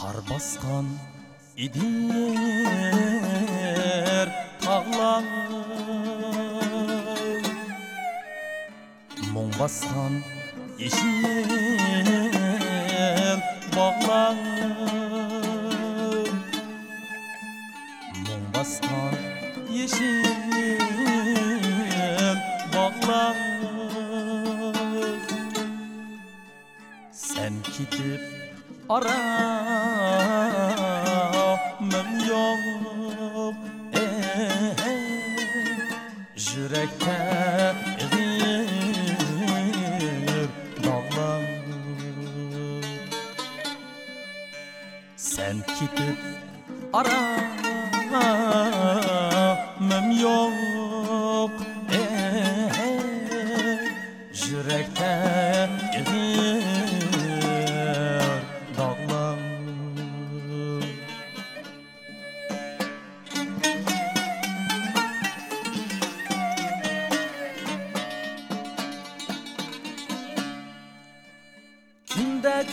Qar basqan idir tağlar Мұң басқан ешіл бағлар Мұң басқан ешіл бағлар Sen gidip aramam yok eh, Yürekte eğir dağlar Sen gidip aramam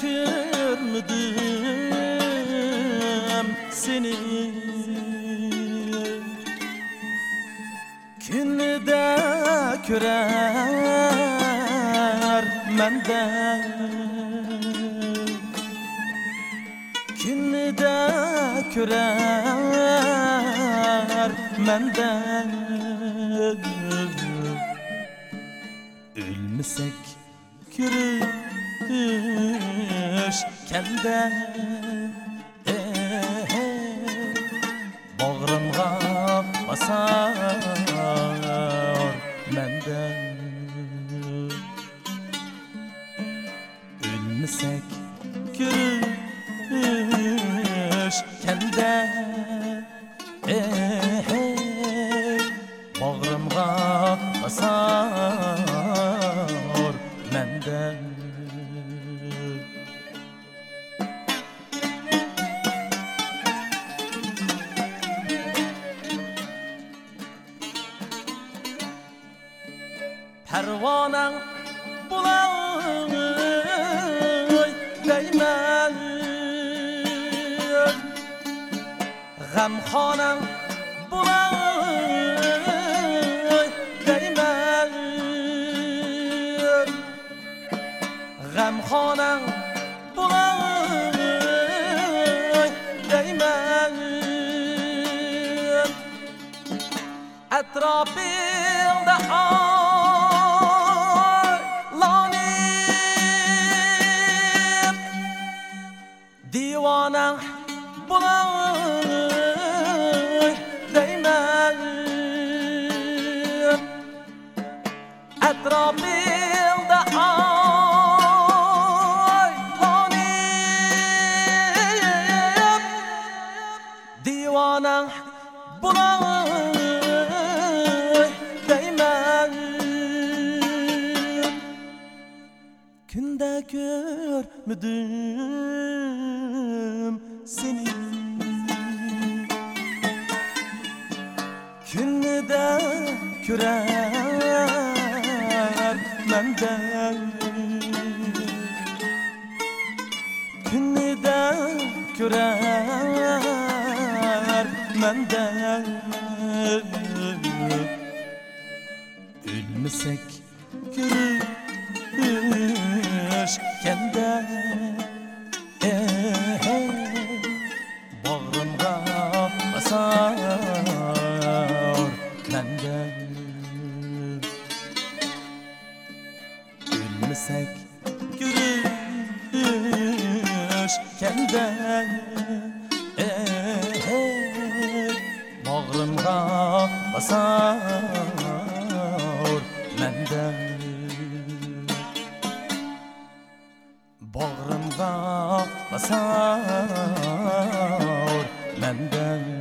görmedim seni. Günü de görer menden. Günü de görer menden. Ölmesek görüşkende eh, Bağrımğa basar menden Ölmesek görüşkende eh, parvonang bo'lay deyman g'amxonang bo'lay deyman g'amxonang bo'lay deyman atrofingda on Divana bulağın değmen Etrafımda aylanıp görmedim seni. Günde de görer menden Günde de görer menden Ölmesek görüşkende eh, Bağrımğa basar menden Ölmesek görüşkende eh, Bağrımğa basar menden Bağrımğa basar menden